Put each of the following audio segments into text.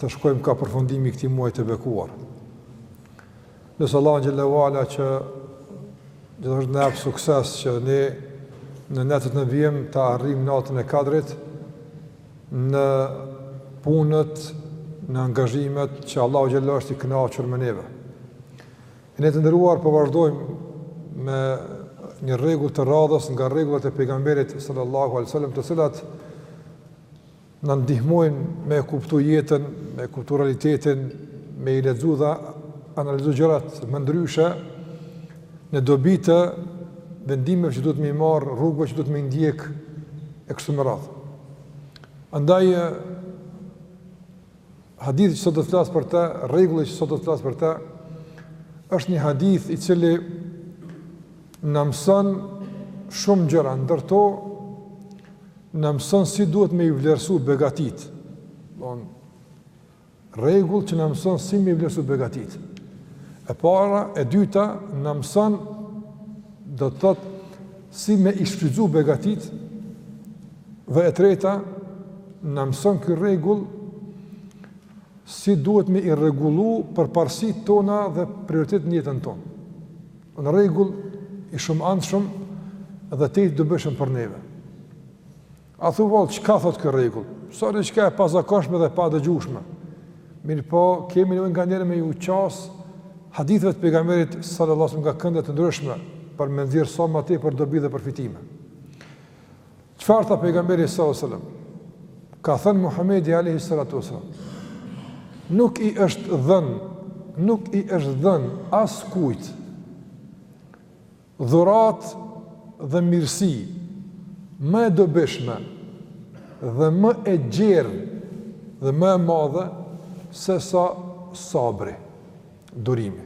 Të shkojmë ka përfundimi i këtij muaji të bekuar. Lusim Allahun xhele ue ala që gjithve të na jep sukses që ne në netët në vijim ta arrijmë natën e kadrit në punët, në angazhimet që Allahu xhele është i kënaqur me neve. E ne të nderuar po vazhdojmë po me një rregull të radhës nga rregullat e pejgamberit sallallahu alejhi selam të cilat na ndihmojnë me e kuptu jetën, me e kuptu realitetin, me i lexu dhe analizu gjërat më ndryshe, në dobi të vendimeve që duhet me i marrë, rrugëve që duhet me i ndjekë, e kështu me radhë. Andaj, hadithi që sot do të flas për të, rregulli që sot do të flas për të, është një hadith i cili na mëson shumë gjëra, ndër to, Na mëson si duhet me i vlerësu begatitë. Don, rregull që na mëson si me i vlerësu begatitë. E para, e dyta, na mëson do të thotë si me i shfrytëzu begatitë dhe e treta na mëson ky rregull si duhet me i rregullu përparësitë tona dhe prioritetet në jetën tonë. Një rregull i shumanshëm dhe tejet i dobishëm për neve. A thu vallë, çka thotë ky rregull? S'a diçka e pazakonshme dhe e padëgjueshme. Mirëpo, kemi nevojë nganjëherë me ju qasë haditheve të pejgamberit sallallahu alajhi wasallam nga kënde të ndryshme për me nxjerr sa më tepër dobi dhe përfitime. Çfarë tha pejgamberi sallallahu alajhi wasallam? Ka thënë Muhamedi alayhi salatu wasallam, nuk i është dhënë, nuk i është dhënë askujt dhuratë dhe mirësi më e dobishme dhe më e gjerë dhe më e madhe sesa sabri, durimi.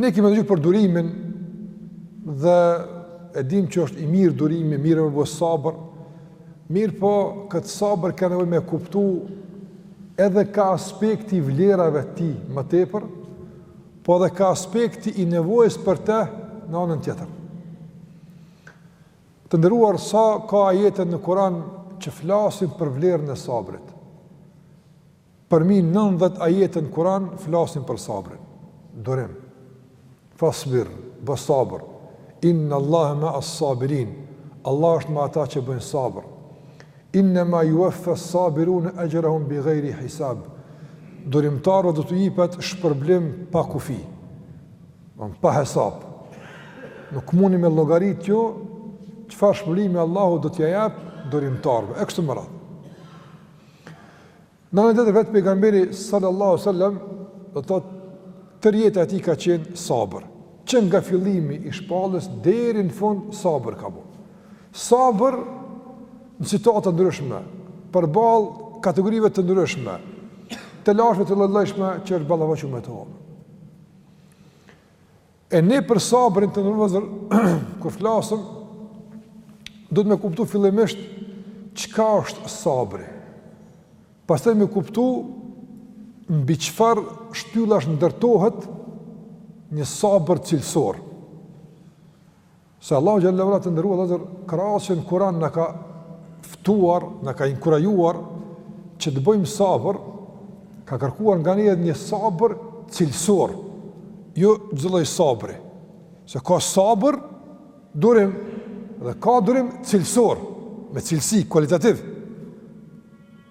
Ne kemi dëgju për durimin dhe e dimë që është i mirë durimi, mirë me bo sabër, mirëpo këtë sabër ka nevojë me kuptu edhe ka aspekti i vlerave të tij më tepër, po edhe ka aspekti i nevojës për te në anën tjetër. Të nderuar sa ka ajete në Kur'an që flasin për vlerën e sabrit. Përmi nëntëdhjetë ajete në Kur'an flasin për sabrin. Durim. Fasbir, bë sabër. Inna Allahe ma as-sabirin. Allah është me ata që bëjnë sabër. Innema juveffes-sabirune exhrahum bi gajri hisab. Durimtarëve do t'u jipet shpërblim pa kufi. Pa hesap. Nuk mundim me llogarit jo, çfarë shpërblimi Allahu do t'jau jap durimtarëve. E kështu me radhë. Në anë tjetër vetë pejgamberi sallallahu sallam do të thotë tërë jeta e tij ka qenë sabër. Që nga fillimi i shpalljes deri në fund sabër ka bo. Sabër në situata të ndryshme, përballë kategorive të ndryshme, telasheve të llojllojshme që është ballafaqu me to. E ne për sabrin të nderuar vëllezër, kur flasim, duhet me kuptu fillimisht çka është sabri. Pastaj me kuptu mbi çfarë shtyllash ndërtohet një sabër cilësor. Se Allahu xhallahu ala të nderuar vëllezër krahas që në Kur'an na ka ftuar, na ka inkurajuar që të bëjmë sabër, ka kërkuar nga ne një sabër cilësor, jo çdo lloj sabri. Se ka sabër durim dhe ka durim cilësor, me cilësi kualitativ.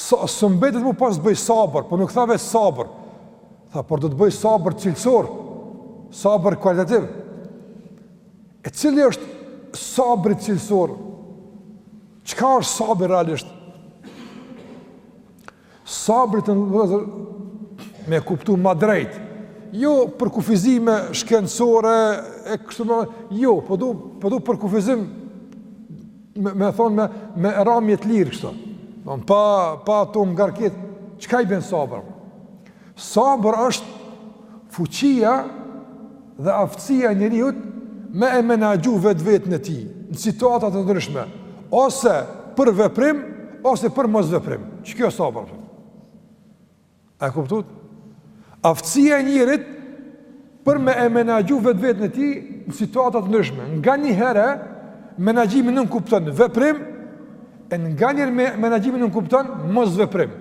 S'më mbetet mu pos t'bëj sabër, po nuk tha veç sabër, tha, por do të bëj sabër cilësor, sabër kualitativ. E cili është sabri cilësor? Çka është sabri realisht? Sabri të nderuar vëllezër me kuptu ma drejt, jo përkufizime shkencore, e kështu më, jo, po du, po du përkufizim me me thonë me me ramje të lirë kështu. Pa pa t'ju ngarku, çka i bjen sabër? Sabër është fuqia dhe aftësia e njeriut me e menaxhu vetveten e tij në situata të ndryshme, ose për veprim ose për mos veprim. Qikjo sabër? A e kuptuat? Aftësia e njeriut për me e menaxhu vetveten e tij në situata të ndryshme. Nganjëherë menaxhimi nënkupton veprim, e nganjëherë menaxhimi nënkupton mos veprim.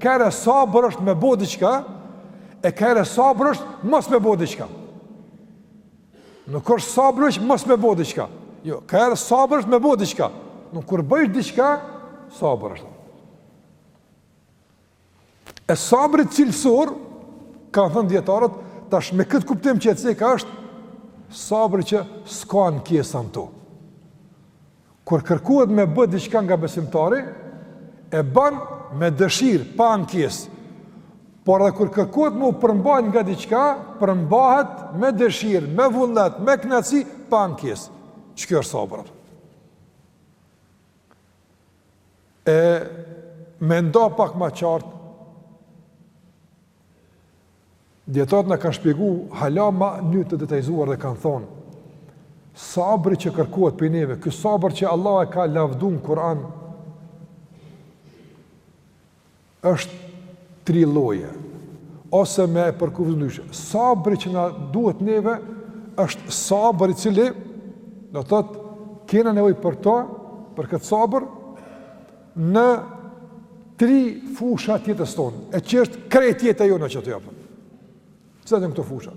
Kahere sabër është me bo diçka, e kahere sabër është mos me bo diçka. Nuk është sabër mos me bo diçka. Jo, kahere sabër është me bo diçka. Kur bojsh diçka, sabër është. E sabri cilësor, kanë thënë dijetarët, tash me këtë kuptim që e ceka është, sabri që s'ka ankesa në to. Kur kërkohet me bë diçka nga besimtari, e ban me dëshirë, pa ankesë. Por edhe kur kërkohet me u përmbajt nga diçka, përmbahet me dëshirë, me vullnet, me knaqësi, pa ankesë. Qikjo është sabër, E me nda pak ma qartë, dijetarët na kanë shpjegu hala ma një të detajzuar dhe kanë thonë, sabri që kërkohet prej neve, ky sabër që Allah e ka lavdu në Kur'an, Është tri lloje, ose me e përkufizu ndryshe, sabri që na duhet neve është sabër i cili do të thotë kena nevojë për të, për këtë sabër në tri fusha të jetës tonë, e që është krejt jeta jonë që të japëm. Cilat janë këto fusha?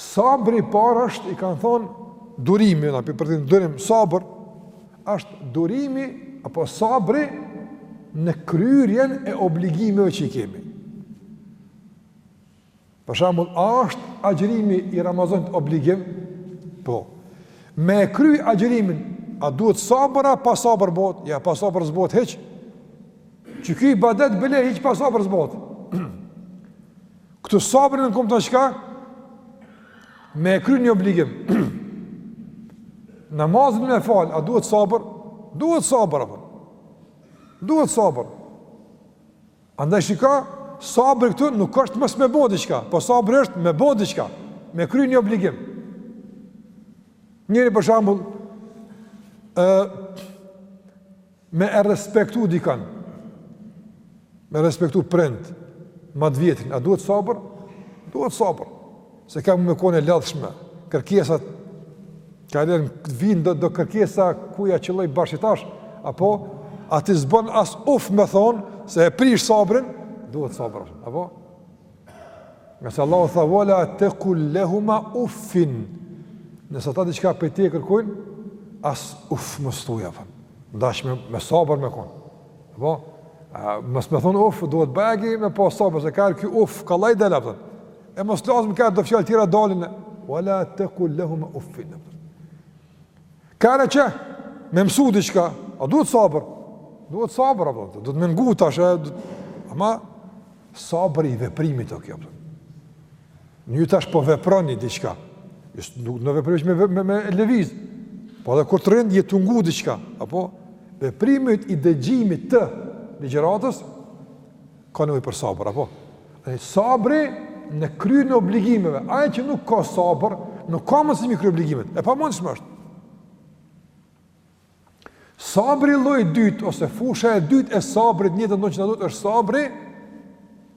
Sabri i parë është, i kanë thonë, durimi, na po e përkthejmë durim, sabër, është durimi, apo sabri, në kryerjen e obligimeve që i kemi. Për shambull, a është agjërimi i Ramazanit obligim? Po. Me e kry agjërimin, a duhet sabër, a pa sabër bot? Ja, pa sabër s'bot, hiç. Që ky ibadet bile, hiç pa sabër s'bot. Këtu sabri nënkupton çka? Me e kry një obligim. Namazin me fal, a duhet sabër? Duhet sabër, apo? Duhet sabër. Andaj shika, sabri këtu nuk është mos me bo diçka, po sabri është me bo diçka, me kry një obligim. Njeri për shambull, e, Me e respektu dikën, me respektu prind, ma të vjetrin, a duhet sabër? Duhet sabër, se ka me kon e lodhshme, kërkesat, ka herë që të vijnë do, do kërkesa ku ia qëlloi bash qitash, apo, a ti s'bën as uf me thonë, se e prish sabrin, duhet sabër, apo? Ngase Allahu tha, ve la tekul lehuma uffin, nëse ata diçka prej teje kërkojnë, as uff mos thuj, apo? Ndash me, me sabër me konë. Po, mos me thonë uff, duhet bajagi me bo sabër, se ka herë kjo uff kallaj del, apo? E mos flasim ka herë do fjalë tjera dalin, ve la tekul lehuma uffin, apo? Ka herë që, me mësu diçka, a duhet sabër? Duhet sabër, apo, duhet me ngu tash, apo, ama sabër i veprimit, o kjo, apo? Ju tash po veproni diçka, nuk o veprimi me, me, me lëviz, po edhe kur të rrin, je tu ngu diçka, apo, veprimi i dëgjimit të ligjëratës, Ka nevojë për sabër, apo? Dhe sabri në kryrjen e obligimeve, ai që nuk ka sabër, nuk ka mujsi me i kry obligimet, e pamundshme është. Sabri lloji dytë, ose fusha e dytë e sabrit një të ndonë që në duhet është sabri,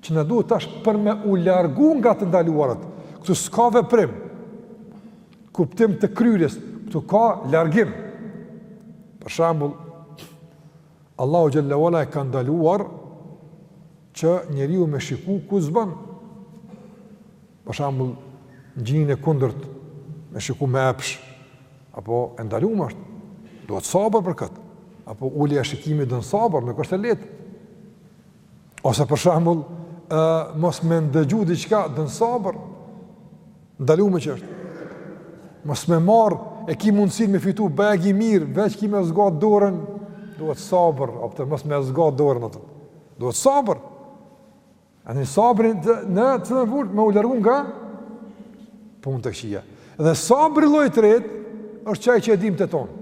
që na duhet tash për me u largu nga të ndaluarat, këtu s'ka veprim, kuptim të kryerjes, këtu ka largim. Për shembull, Allahu xhalla uala e ka ndaluar që njeriu me shiku ku s'ban. Për shembull, gjinin e kundërt me shiku me epsh apo e ndalume është. Duhet sabër për këtë. Apo ulja e shikimit don sabër, nuk është e lehtë. Ose për shembull, ë uh, mos me ndëgju diçka don sabër. Ndalume që është. Mos me marr e ki mundësin me fitu bëjë i mirë, veç ki me zgjat dorën, duhet sabër, apo mos me zgjat dorën atë. Duhet sabër. A ne sabrin të, në të në furt me u largu nga punë të këqija. Dhe sabri lloji tretë është çaj që e dim të tonë.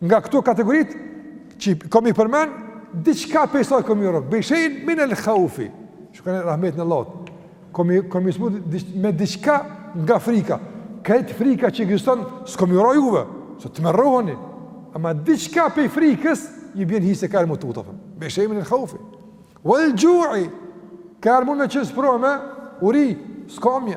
Nga këto kategoritë që kam me i përmend, diçka prej saj ka me i rrok. Bishayn min al-khawfi. Shko rahmet në Allah. Kam me i kam me i smut me diçka nga frika. Krejt frika që ekziston, s'ka me ju rrok juve, se të më rroheni. Ama diçka prej frikës, ju bjen hise ka me u tut. Bishayn min al-khawfi. Wal ju'i. Ka me qen sprova me, uri, skamje.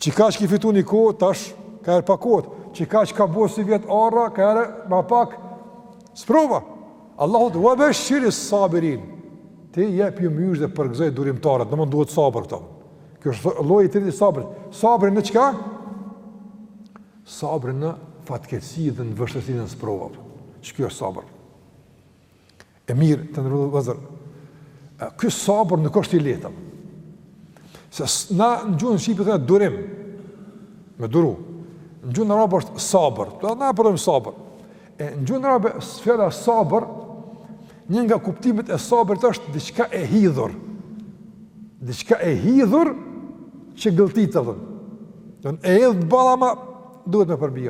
Qikaq ki fitu ni kohë, tash ka ra, pakohet. Qikaq ka bo sivjet ara, ka ra ma pak. Sprova. Allahu tha ue beshiri sabirin. Ti jepju myzhde përgëzoji durimtarët, domethënë duhet sabër këtu. Kjo është lloji i treti sabër. Sabër në çka? Sabër në fatkeqësi dhe në vështirësi dhe në sprova. Që kjo është sabër. E mirë, të nderum vllezër, ky sabër nuk është i lehtë. Se na në gjuhën shqipe thonë durim. Me duru. Në gjuhën arabe është sabër. Dhe na përdojmë sabër. E në gjuhën arabe fjala sabër një nga kuptimet e sabrit është diçka e hidhur. Diçka e hidhur që gëlltitet rëndë. Domethënë e idht allah ama duhet me përbi.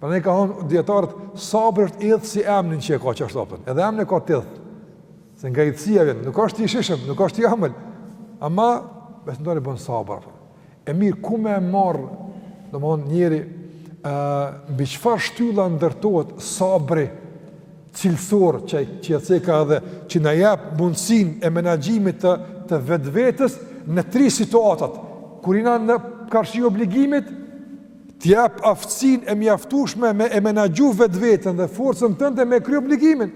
Prandaj kanë thënë dijetarët sabri është idht si emnin që e ka çashtu apo. Edhe emni ka të idht. Se nga idhtësia vjen, nuk është i shishëm, nuk është i ëmbël. Ama besimtari bën sabër apo. E mirë ku me marr domthon njeri ë mbi çfarë shtylla ndërtohet sabri cilësor që që arsye ka edhe që na jap mundësinë e menaxhimit të të vetvetes në tri situatat kur jena në karshi obligimit Të jap aftësinë e mjaftueshme me e menaxhu vetveten dhe forcën tënde me kry obligimin.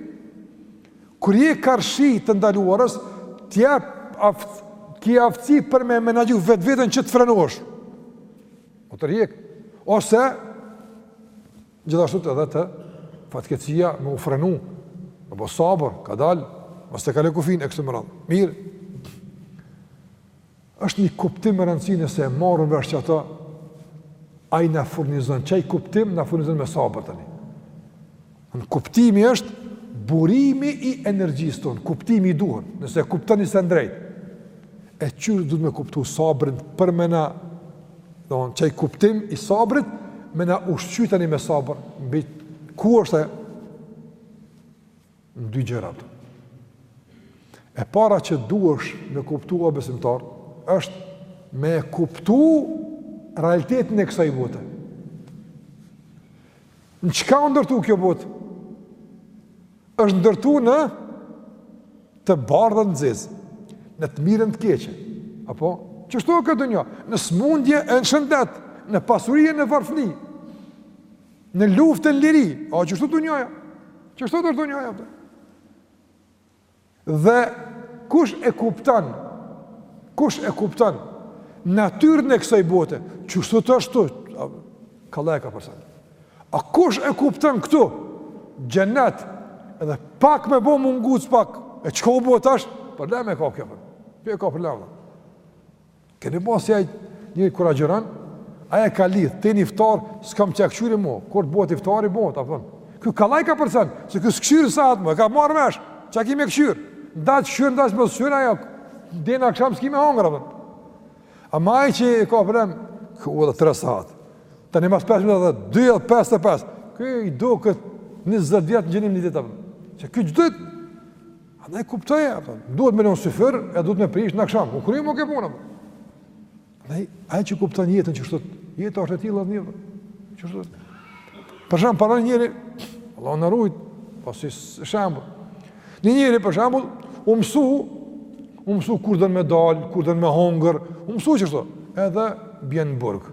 Kur je karshi të ndaluarës, të jap, ki aftësi për me menaxhu vetveten që të frenohesh. U tërhjek. Ose, gjithashtu te edhe te fatkeqësia me u frenu, me bo sabër, kadalë, mos me kalu kufinë, e kështu me rend. Mirë. Është një kuptim me rëndësi nëse e marrim vesh që ato, ai na furnizon, qai kuptim na furnizon me sabër tani. Kuptimi është burimi i energjisë tonë, kuptimi i duhur, nëse e kupton ni sen drejt, e qysh duhet me kuptu sabrin për me na, domethënë, qai kuptim i sabrit, me na ushqy tani me sabër, mbi ku është e, në dy gjëra. E para që duhesh me kuptu o besimtar, është me kuptu realitetin e kësaj bote. Në çka u ndërtu kjo botë? është ndërtu në të bardhë e në zezë, në të mirë e në të keqe. Apo? Qështu është kjo dynja? Në smundje e në shëndet, në pasuri e në varfni. Në luftë e në liri, a qështu dynjaja, qështu është dynjaja, kupton. Dhe kush e kupton, kush e kupton natyrën e kësaj bote, qështu është, kollaj e ka për sabër. A kush e kupton këtu xhenet, edhe pak me bo mungesë pak, e çka u bo tash, problem e ka ky, kupton. Ky e ka problem, Keni pa si ai një kur agjëron, ai e ka lidhë deri në iftar, s'kam çka e këqyri mu, kur të bëhet iftari, bëhet, a kupton. Ky kollaj e ka, përse, se ky s'këqyr sahatin mo, e ka marrë vesh, çka ki me këqyrë. N'daç këqyre, n'daç mos këqyre, ai, deri në aksham s'ki me hongër, a kupton. Ama ai që e ka problem, ku edhe tre sahat. Tani mas 5 minuta dhe 2 dhe 5 dhe 5. Ky i duket 20 vjet agjërim një ditë, a kupton. Që kjo që Andaj kuptoje, a kupton, duhet me nisë në syfyr, e duhet me prish në aksham, u kry më kjo punë, Andaj, ai që kupton jetën qështu është, jeta është e tillë o njeri, qështu është. Për shembull, parën njeri, Allahu na rujt, po si shembull, një njeri për shembull, u mësu, u mësu kur don me dalë, kur don me hongër, u mësu qështu, edhe bjen në burg.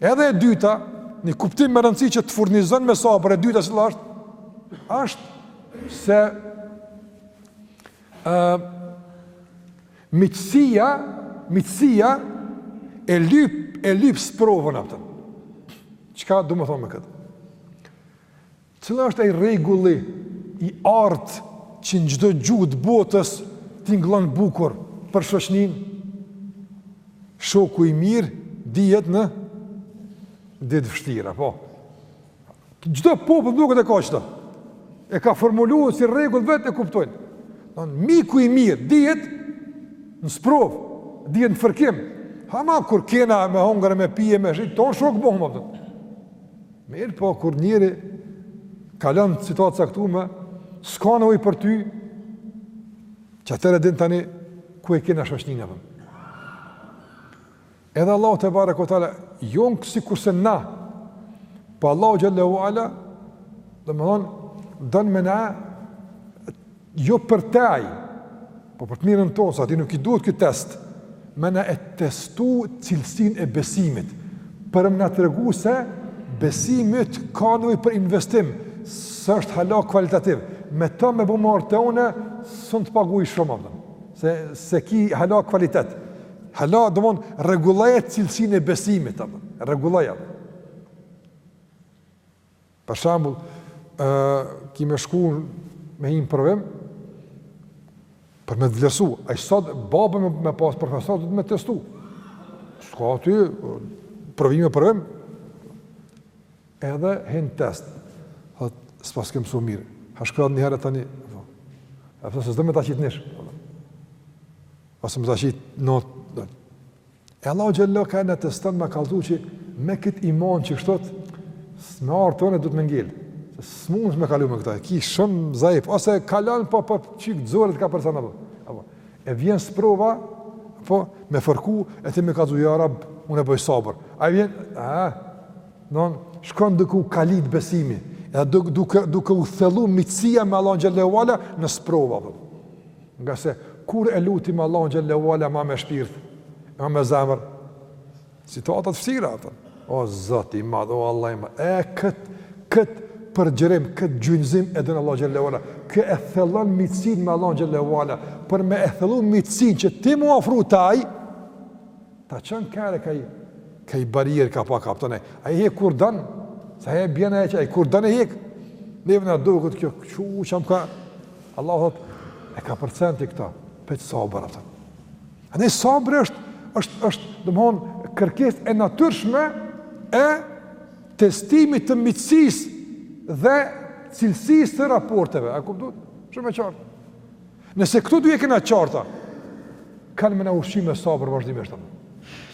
Edhe e dyta, një kuptim me rëndësi që të furnizon me sabër, e dyta cila është, është se uh, miqësia, miqësia e lyp, e lyp sprovën a kupton. Çka du me thonë me këtë? Cila është ai rregulli i artë që në çdo gjuhë të botës tingëllon bukur për shoqninë? Shoku i mirë dihet në ditë vështira, po. Çdo popull duket e ka çdo. E ka formuluar si rregull vetë e kuptojnë. Don miku i mirë dihet në sprov, dihet në fërkim. Hama kur kena me hongër me pi e me shit, tonë shokë bohem, a kupton. Mirëpo kur njeri kalon situata të caktume, s'ka nevojë për ty. Qatëherë e din tani ku e kena shoqnin apo? Edhe Allahu tebareke ve teala, jo nuk sikurse na, po Allahu xhelle ve ala, domethonë, don me na, Jo për te ai, po për të mirën tonë, se atij nuk i duhet ky test, me na e testu cilësinë e besimit, për me na tregu se besimi yt ka nevojë për investim, s'është hala kualitativ, me të me bu mor thotë une, s'un të paguj shumë, a kupton. Se, s'e ki hala kualitet, hala, domethonë, rregulloje cilësinë e besimit, a kupton, rregulloje, a kupton. Për shembull, ë ki me shku me hi n'provim për me të vlerësu, ai sot babën me, me pas profesor, do me t'testu. S'ka aty, provimi provim, edhe hin n'test. Thot, s'paske mësu mirë. Ha shkrat një herë tani. E përse se s'do me ta qitë njish. Ose me ta qitë notë E Allahu xhelle ve ala ka na teston me kallzu që me kët iman qështu me ardh tonë duhet me ngel. S'mundsh me kalu me këta. Ki shumë zaif ose kalon po po çik zorë të ka për sana. Apo. E vjen sprova po me fërku e ti me kallzu ja rab unë bëj sabër. Ai vjen a don shkon duke u kalit besimi. Edhe duke duke u thellu miqësia me Allahun xhelle ve ala në sprova. Apo. Ngase kur e lutim Allahun xhelle ve ala ma me shpirt, ma me zemër? N'situata të vshtira, a kupton. O Zot i madh, o Allah i madh. E kët kët përgjërim, kët gjunjëzim e don Allahu xhelle ve ala. Kjo e thellon miqësinë me Allahun xhelle ve ala, për me e thellu miqësinë që ti mu afru te ai, ta çon kaherë ka i ka i barierë, a kupton ai. Ai kur don, sa e bjen ai, ai kur don e hek. Neve na duket kjo, çka çka m'ka Allahu thotë, e ka përcenti këta, peqë sabër atë. Anej sabri është, është, është, domethonë, kërkesë e natyrshme e testimit të miqësisë dhe cilësisë të raporteve. A kuptut? Shumë e qartë. Nëse këto dyja i kena t'qarta, kanë me na ushqy me sabër vazhdimisht.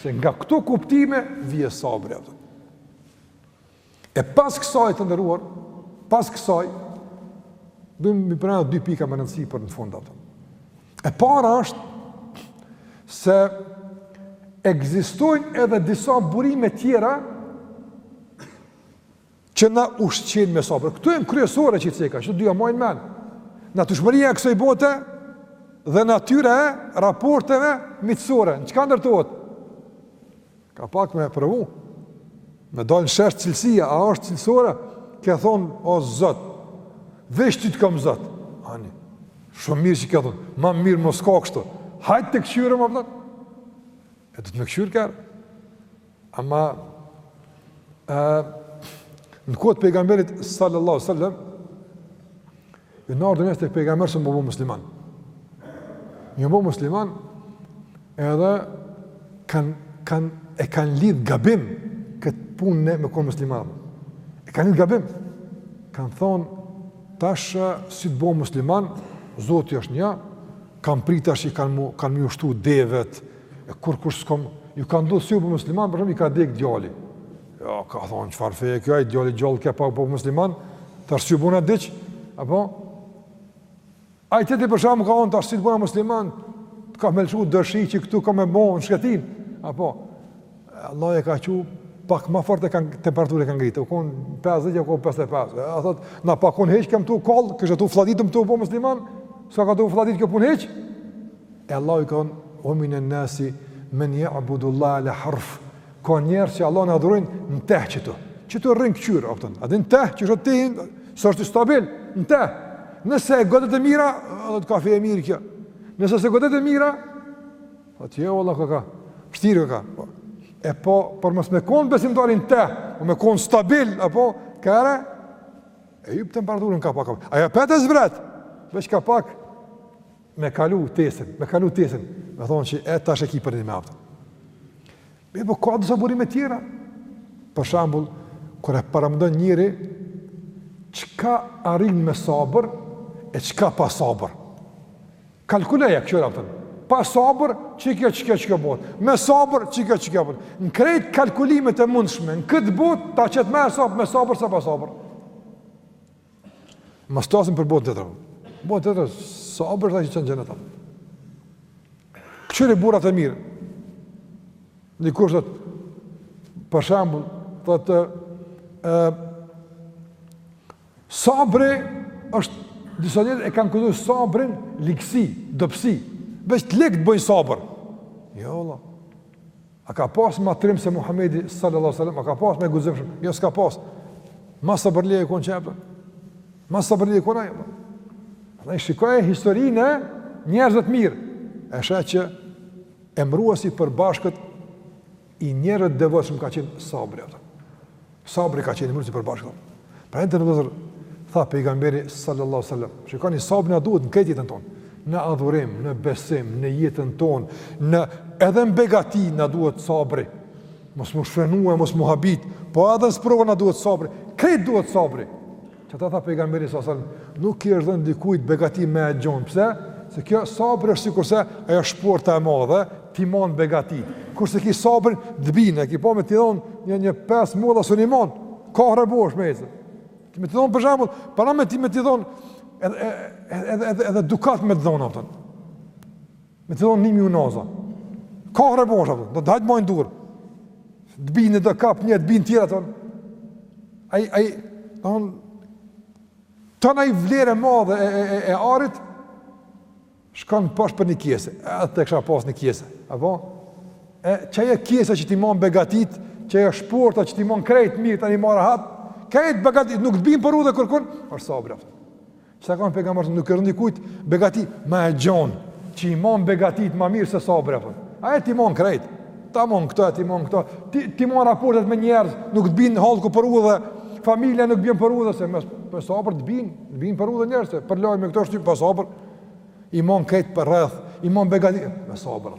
Se nga këto kuptime, vjen sabri, a kupton. E pas kësaj të nderuar, pas kësaj, du me i pru dy pika me rëndësi për në fund. E para është se ekzistojnë edhe disa burime tjera që na ushqejnë me sabër. Këto janë kryesore që i ceka, që të dyja majni men. Natyrshmëria e kësoj bote dhe natyra e raporteve miqësore. Në çka ndërtohet? Ka pak me e provu. Me dalë në shesh cilësia, a është cilësore? Ke thonë, o Zot, veç ty të kam Zot. Ani, shumë mirë që ke thonë, ma mirë mo s'ka kështu. Hajt të këqyrëm pëtër. E du të me këqyre kërë. Ama, e, në kohë t' pejgamberit sallallahu sallam, I kanë ardhë do njerëz te pejgamberi me u bo musliman. Janë bo musliman edhe kan, kan, e kanë lidhë gabim këtë punën e me konë musliman. E kanë lidhë gabim. Kanë thonë, tash si u bom musliman, Zoti është një, kanë prit tash i kanë mu, kan mu shtu devet, e kurkush s'kom, ju ka ndodh si u bo musliman, për shembull i ka dekë djali. Jo, ka thonë, çfarë feje kjo, ai djali gjallë ke pa u bo musliman, tash që u bona diq, apo? Ai tjetri për shembull ka thonë, tash që u bona musliman, tash ka me lëshu do shi që këtu ka me bo në shkretinë, apo? Allah e ka çu pak ma fort e kanë temperaturën e kanë ngritë, u kon 50 u bo 55. A thot, na pa kon hiç jam tu kall, kishë tu flladitëm tu bo musliman, s'o ka tu flladit kjo punë hiç? E Allahu i ka thon, "Ua minan nasi men ya'budu Allah ala harf." Ka njerëz që Allahun e adhurojnë në teh qëtu. Qëtu rrin këqyr, a kupton. A din teh çka është ti, s'është stabil në teh. Nëse e godet e mira, thot kaka fe e mirë kjo. Nëse s'e godet e mira, thot jo valla kaka. Vështirë kaka. Po. E po, por mos me kon besimtari n'teh, po me kon stabil apo kare. E çu temperaturën ka pak. Ajo apet zbret. Veç ka pak. Me kalu testin, me kalu testin, me thonë qe tash e ki përnime, a kupton. E po ka disa burime tjera. Për shembull, kur e paramendon njeri, çka arrin me sabër e çka pa sabër. Kalkuloje, këqyr, a kupton. Pa sabër, qikjo, qikjo, qikjo botë. Me sabër, qikjo, qikjo botë. Në krejt kalkulimet e mundshme, në këtë botë, ta qet ma hesap me sabër, se pa sabër. Mos flasim për botën tjetër. Botën tjetër, sabri ta çon në xhenet, a kupton. Këqyri burrat e mirë. Dikush thotë, për shembull, thotë... E, sabri është, disa njerëz e kanë kuptu sabrin ligësi, dobsi. Veç të ligt bojnë sabër. Jo, vallah. A ka pas ma trim se Muhamedi sallallahu alaihi wasallam? A ka pas me guximshëm? Jo s'ka pas. Ma sabërli e kon çapo. Ma sabërli e kon ai. Pra në e shikojsh historinë e njerëzve të mirë. E sheh që emruesi i përbashkët i njerëzve të devotshëm ka qenë sabri apo. Sabri ka qenë emruesi i përbashkët. Pra i nderuar vëlla, tha pejgamberi sallallahu sallam, që kjo sabri na duhet në krejt jetën tonë, në adhurim, në besim, në jetën tonë, në edhe në begati na duhet sabri, mos m'u shfrenu e mos m'u habit, po edhe në sprova na duhet sabri, krejt duhet sabri. Qata tha pejgamberi sallallahu sallam nuk i është dhënë dikujt begati ma e gjonë, pse? Se kjo sabri është sikurse ajo shporta e madhe, t'i mon begati. Kur s'e ki sabrin, t'bine, ki pa me t'i dhonë një një pesë molla s'un i mon, kahrebosh me jesë. Ti me t'i dhonë për shembull, para me t'i me t'i dhonë edhe, edhe, edhe, edhe dukat me t'i dhonë, apo. Me të dhënë një mijë unaza. Kahrebosh, do t'i majsh në dorë. Të binë e do kap një, të binë tjera, të dhënë. Ai, ai, të dhënë, të dhënë i vlerë e madhe e, e, e, e arit, shkon poshtë për një kjesë, e ta kisha pasë një kjesë, apo? E, qajo kjesa që t'i man begatit, qajo shporta që t'i man krejt mirë, tani ma rahat, krejt begatit, nuk të binë për udhe kërkun, është sabri, apo. Qata ka thënë pejgamberi sa nuk i u dhon dikujt begati ma e gjon, që i mon begatit ma mirë se sabri apo. Ai t'i mon krejt. Ta mon këto, t'i mon këto. T'i t'i mon raportet me njerëz, nuk të bin hallku për udhë, familja nuk bjen për udhë se me pa sabër të bin, të bin për udhë njerëz, për lojë me këto s'ki po sabër. I mon krejt përreth, i mon begatit me sabër.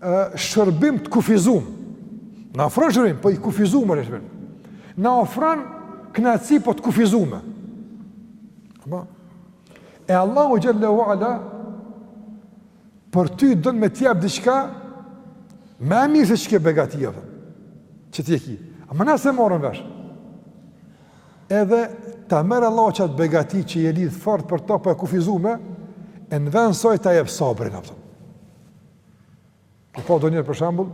Ë shërbim të kufizum. Na ofron shërbim, po i kufizum është shërbim. Na ofron kënaqësi po të kufizume. Apo e Allahu xhallahu ala për ty don me të jap diçka më e mirë se çajo begatia që ti e ki. A m'ke se morëm vesh? Edhe ta merr Allahu çat begati që je lidh fort për to po e kufizume, e në vend soj ta jep sabrin apo. Ka pas do njerëz për shembull,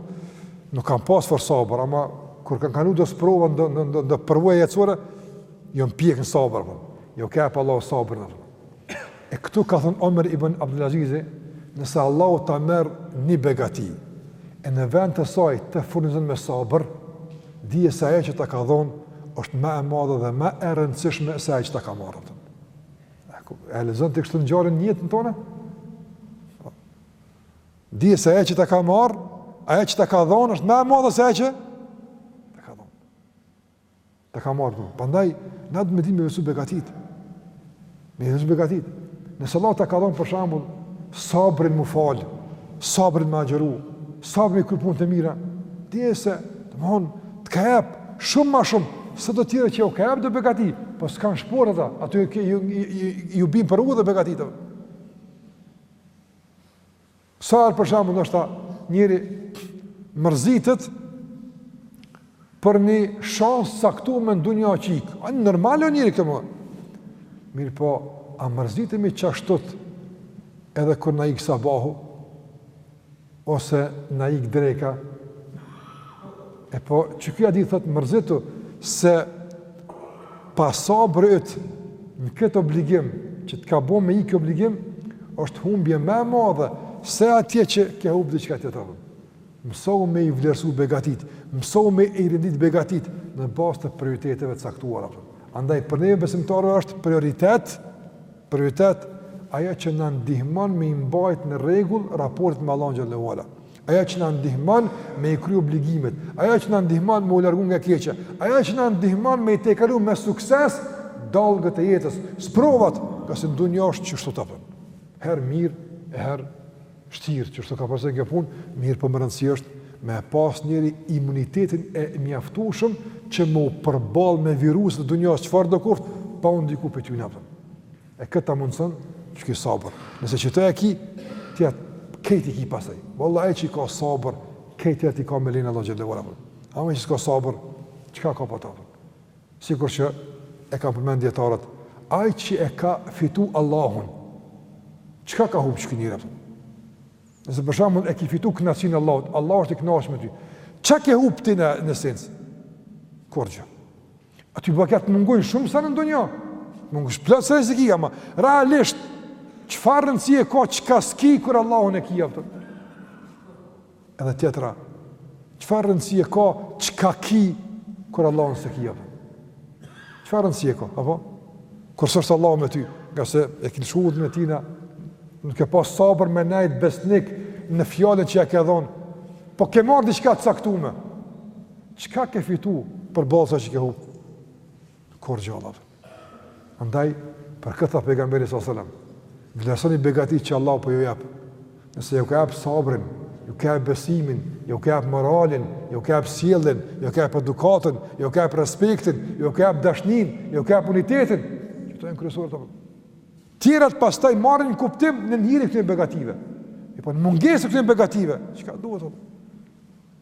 nuk kanë pas fort sabër, ama kur kanë kalu do sprova do do do, do përvoja jetësore, jon pjek në sabër. Po. Ju ka dha Allahu sabër. E këtu ka thon Omer ibn Abdulaziz, nëse Allahu ta merr një begati, e në vend të saj të furnizon me sabër, dije se ajo që ta ka dhon është më e madhe dhe më e rëndësishme se ajo që ta ka marrë. A kur i lexon ti kështu ngjarjet në jetën tonë? Dije se ai që ta ka marr, ajo që ta ka dhënë është më e madhe se ajo që ta ka dhënë. Ta ka marr do. Prandaj na duhet të dimë vetë begatit. Me vetë begatit. Në sallat ta ka dhënë për shembull sabrin më fal, sabrin më agjëru, sabrin kur punë të mira. Dije se të mohon të ka jap shumë më shumë se do tjera që u ka jap do begati, po s'kan shporë ata, aty ju ju, ju, ju, ju bim për udhë begatitave. Sa herë për shembull ndoshta njeri mërzitet për një shans t'caktum me ndonjë aqik. A normal është njeri këtu? Mirëpo, a mërzitemi qashtu edhe kur na ik sabahu? ose na ik dreka e po qeky hadith thot mërzitu se pasabri yt në këtë obligim që të ka bo me ik obligim është humbje me madhe se atje që ke hup diçka tjetër mësohu me i vlerësu begatit, mësohu me i rendit begatit në bazë të prioriteteve të caktuara. Andaj, për neve besimtarëve është prioritet Prioritet, ajo që na ndihmon me i mbajt në rregull raportet me Allahun xhele ve ala, ajo që na ndihmon me i kry obligimet, ajo që na ndihmon me u largu nga e keqja, ajo që na ndihmon me i tejkalu me sukses dallgët e jetës, sprovat, ngase dunjaja është qashtu tapo Herë mirë, herë shtirë qashtu ka pasë kjo punë, mirëpo me rëndësi është me pas njeri imunitetin e mjaftueshëm që me u përball me viruset e dunjas çfarëdo qoft pa u ndiku prej tyne apo. E këta mundësh veç ki sabër. Nëse qeta e ki, ta krejt i ki pasaj. Vallahi ai që i ka sabër, krejt tjerat i ka me lejen e Allahut xhele ve ala. Ama ai që s'ka sabër, çka ka pa ta? Sikur që e kanë përmend dijetarët, ai që e ka fitu Allahun, çka ka hup qeky njeri? Nëse për shembull e ki fitu kënaqësinë e Allahut, Allah është i kënaqë me ty, çka ke hup ti në esencë? Kurgjo. A ty boka t'mungojnë shumë sene n'dunja? T'mungon plot rizki, ama realisht, çfarë rëndësi e ka çka s'ki kur Allahun e ki afër? Edhe tjetra, çfarë rëndësie ka çka ki, kur Allahun s'e ki, apo? Çfarë rëndësie ka, apo? Kur s'është Allahu me ty, ngase e ki lëshu udhën e tina, nuk ke pas sabër me nejtë besnik në fjalën që ja ke dhonë, po ke marrë diçka të caktume, çka ke fitu përballë asaj që ke hupë? Kurgjo, apo? Andaj, për këtë tha pejgamberi sallallahu alajhi wasallam, vlerësoni begatitë që Allahu po ju jap. Nëse ju ka jap sabrin, ju ka jap besimin, ju ka jap moralin, ju ka jap sjelljen, ju ka jap edukatën, ju ka jap respektin, ju ka jap dashnin, ju ka jap unitetin, këto janë kryesoret Tjerat pastaj marrin kuptim nën hijen e këtyre begative. E po në mungesë këtyre begative, çka duhet të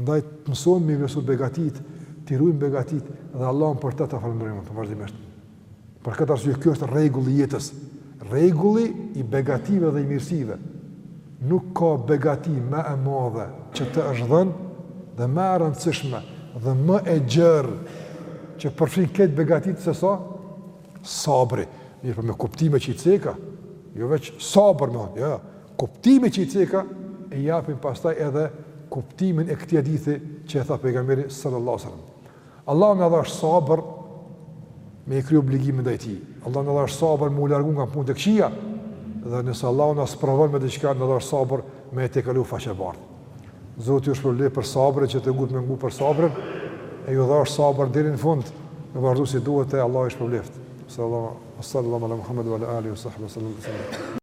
Andaj të mësojmë me i vlerësu begatitë, t'i ruajmë begatitë dhe Allahun për to ta falënderojmë vazhdimisht. Për këtë arsye ky është rregulli i jetës. Rregulli i begative dhe i mirësive. Nuk ka begati më e madhe që të është dhënë dhe më e rëndësishme dhe më e gjerë që përfshin këtë begati sesa sabri. Mirë, po me kuptimet që i ceka, jo veç sabër më, jo. Kuptimet që i ceka e japim pastaj edhe kuptimin e këtij hadithi që e tha pejgamberi sallallahu alajhi wasallam. Allahu na dhashtë sabër me i kry obligimet ndaj tij. Allahu na dhashtë sabër me u largu nga punët e këqija dhe nëse Allahu na sprovon me diçka, na dhashtë sabër me e tejkalu faqebardhë. Zoti ju shpërbleftë për sabrin që treguat me ngu për sabrin e ju dhashtë sabër deri në fund me vazhdu si duhet e Allahu ju shpërbleftë. Sallallahu alaihi wa sallam ala Muhammed wa ala alihi wa sahbihi sallam.